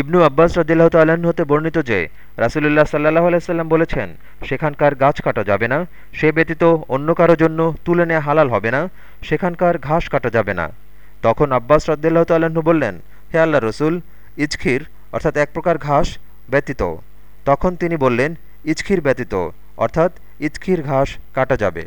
ইবনু আব্বাস রদিল্লাহ তাল্লাহ্ন হতে বর্ণিত যে, রাসুলুল্লাহ সাল্লাহ আলাইসাল্লাম বলেছেন, সেখানকার গাছ কাটা যাবে না, সে ব্যতীত অন্য কারও জন্য তুলে নেওয়া হালাল হবে না, সেখানকার ঘাস কাটা যাবে না। তখন আব্বাস রদ্দাল্লাহ তাল্লাহ্ন বললেন, হে আল্লাহ রসুল ইচখির অর্থাৎ এক প্রকার ঘাস, ব্যতীত। তখন তিনি বললেন ইচখির ব্যতীত, অর্থাৎ ইচখির ঘাস কাটা যাবে।